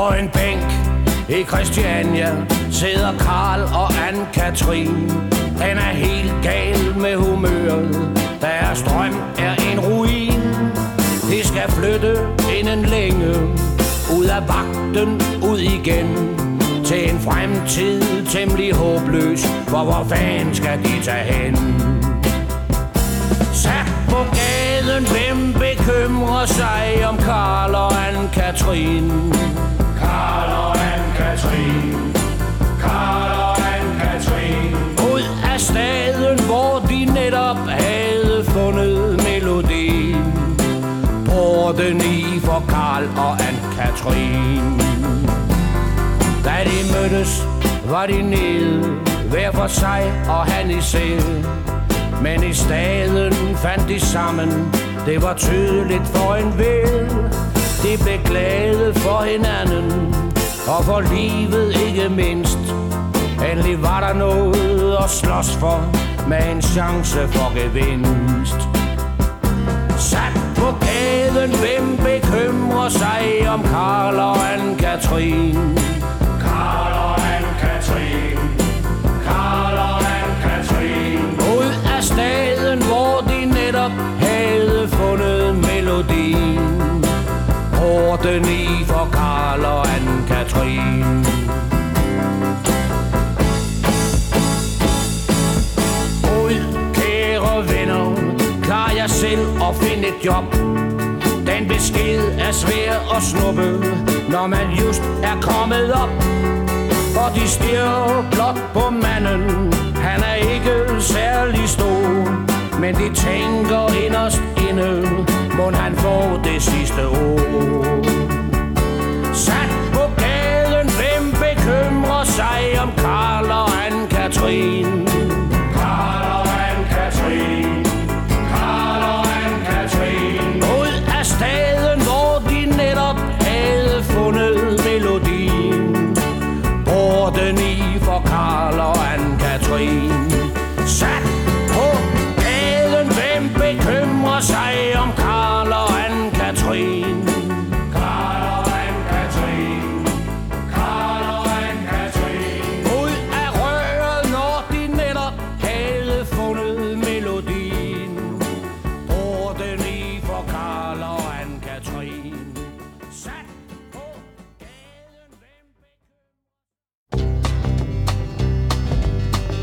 På en bænk i Christiania sidder Karl og Anne-Katrin. Han er helt gal med humøret. Deres strøm er en ruin. De skal flytte inden længe. Ud af vagten, ud igen. Til en fremtid temmelig håbløs. For hvor fanden skal de tage hen? Sat på gaden, hvem bekymrer sig om Karl og Anne-Katrin? Karl Katrin, Karl og Anne-Katrin Ud af staden, hvor de netop havde fundet melodien. Porten i for Karl og Anne-Katrin Da de mødtes, var de nede hver for sig og han i selv men i staden fandt de sammen Det var tydeligt for en vel De blev glade for hinanden og for livet ikke mindst Endelig var der noget at slås for Med en chance for gevinst Sat på gaden, hvem bekymrer sig om Karl og Anne-Katrin? Porten i for Karl og Anne-Katrin Ud, kære venner, klar jer selv og find et job. Den besked er svær at snuppe, når man just er kommet op. For de stirrer blot på manden Han er ikke særlig stor. Men de tænker inderst orden i for Karl og Anne-Katrin. Sat